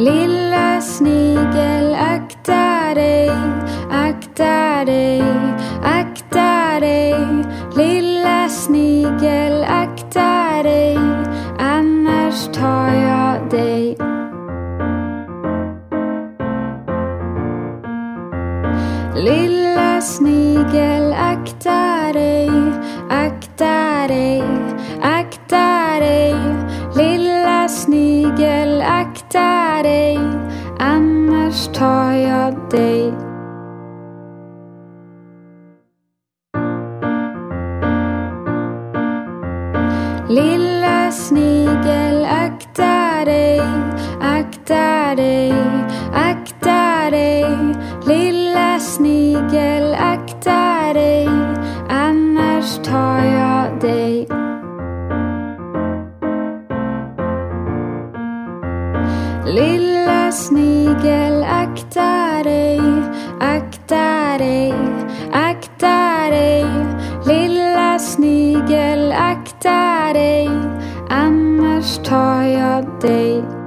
Lilla snigel, akta dig, akta dig, akta dig. Lilla snigel, akta dig, annars tar jag dig. Lilla snigel, akta dig, akta dig, akta dig. Lilla snigel, akta dig. Dig, annars tar jag dig. Lilla snigel, akta dig, akta dig, akta dig. Lilla snigel, akta dig, annars tar jag dig. Lilla snigel, akta dig, akta dig, akta dig. Lilla snigel, akta dig, annars tar jag dig.